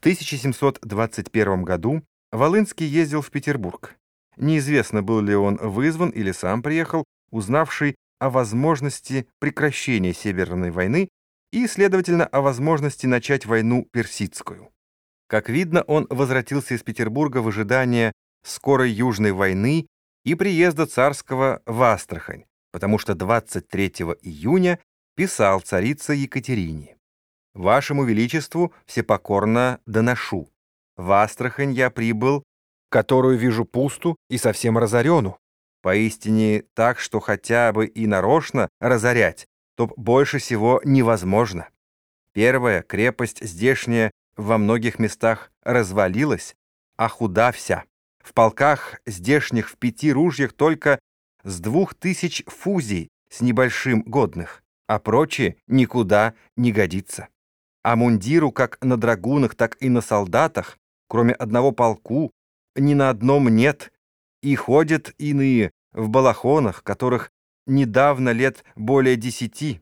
1721 году Волынский ездил в Петербург. Неизвестно, был ли он вызван или сам приехал, узнавший о возможности прекращения Северной войны и, следовательно, о возможности начать войну персидскую. Как видно, он возвратился из Петербурга в ожидание скорой Южной войны и приезда царского в Астрахань, потому что 23 июня писал царице Екатерине. «Вашему Величеству всепокорно доношу. В Астрахань я прибыл, которую вижу пусту и совсем разорену. Поистине так, что хотя бы и нарочно разорять, то больше всего невозможно. Первая крепость здешняя во многих местах развалилась, а худа вся. В полках здешних в пяти ружьях только с двух тысяч фузий с небольшим годных, а прочее никуда не годится. А мундиру как на драгунах, так и на солдатах, кроме одного полку, ни на одном нет, и ходят иные в балахонах, которых недавно лет более десяти,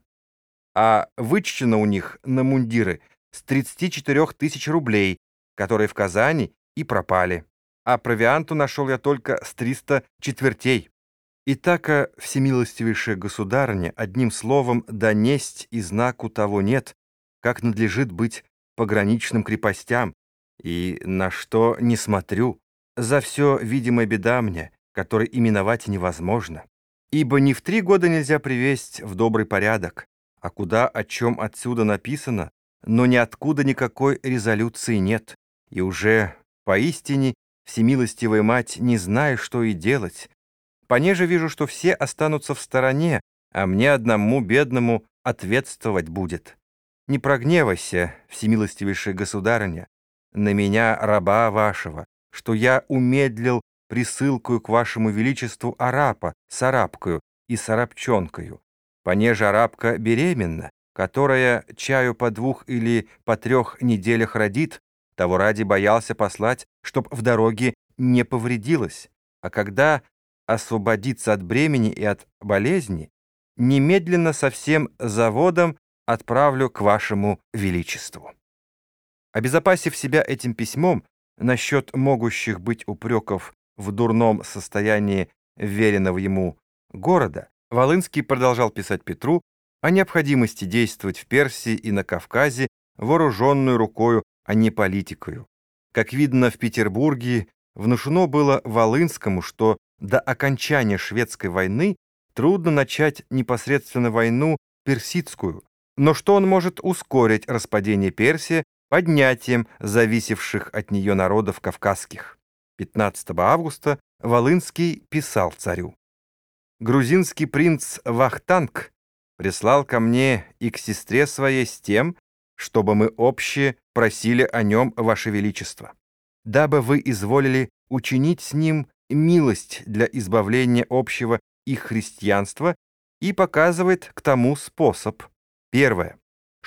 а вычтено у них на мундиры с 34 тысяч рублей, которые в Казани и пропали. А провианту нашел я только с 300 четвертей. Итака, всемилостивейшая государыня, одним словом, донесть и знаку того нет, как надлежит быть пограничным крепостям, и на что не смотрю, за все видимая беда мне, которой именовать невозможно. Ибо ни в три года нельзя привесть в добрый порядок, а куда о чем отсюда написано, но ниоткуда никакой резолюции нет, и уже поистине всемилостивая мать не знаю, что и делать. Понеже вижу, что все останутся в стороне, а мне одному бедному ответствовать будет. Не прогневайся, всемилостивейшая государыня, на меня, раба вашего, что я умедлил присылкую к вашему величеству арапа с арабкою и с арабчонкою. Понеже арабка беременна, которая чаю по двух или по трех неделях родит, того ради боялся послать, чтоб в дороге не повредилась. А когда освободиться от бремени и от болезни, немедленно со всем заводом отправлю к вашему величеству. Обезопасив себя этим письмом насчет могущих быть упреков в дурном состоянии веренного ему города, Волынский продолжал писать Петру о необходимости действовать в Персии и на Кавказе вооруженную рукою, а не политикою. Как видно, в Петербурге внушено было Волынскому, что до окончания шведской войны трудно начать непосредственно войну персидскую, но что он может ускорить распадение Персии поднятием зависевших от нее народов кавказских. 15 августа Волынский писал царю. «Грузинский принц Вахтанг прислал ко мне и к сестре своей с тем, чтобы мы общие просили о нем, Ваше Величество, дабы вы изволили учинить с ним милость для избавления общего их христианства и показывает к тому способ. Первое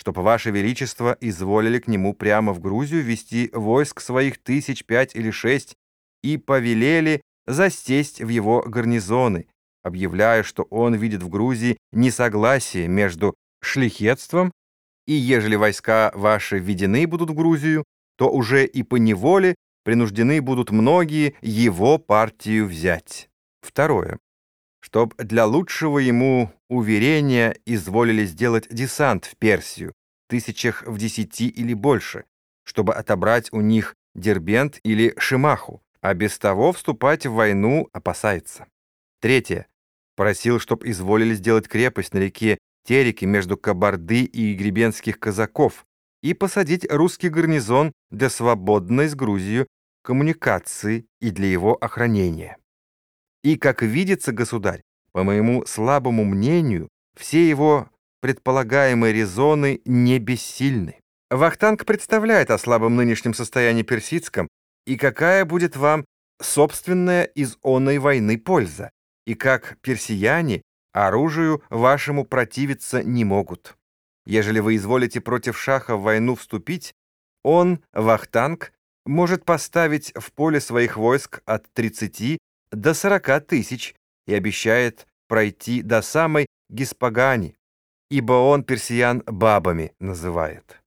чтоб Ваше Величество изволили к нему прямо в Грузию вести войск своих тысяч пять или шесть и повелели застесть в его гарнизоны, объявляя, что он видит в Грузии несогласие между шлихетством, и ежели войска ваши введены будут в Грузию, то уже и по неволе принуждены будут многие его партию взять. Второе чтоб для лучшего ему уверения изволили сделать десант в Персию, тысячах в десяти или больше, чтобы отобрать у них Дербент или Шимаху, а без того вступать в войну опасается. Третье. Просил, чтоб изволили сделать крепость на реке Тереке между Кабарды и Гребенских казаков и посадить русский гарнизон для свободной с Грузией коммуникации и для его охранения. И, как видится, государь, по моему слабому мнению, все его предполагаемые резоны не бессильны. Вахтанг представляет о слабом нынешнем состоянии персидском, и какая будет вам собственная из онной войны польза, и как персияне оружию вашему противиться не могут. Ежели вы изволите против шаха в войну вступить, он, Вахтанг, может поставить в поле своих войск от 30 до 40 тысяч и обещает пройти до самой Гиспагани, ибо он персиян бабами называет.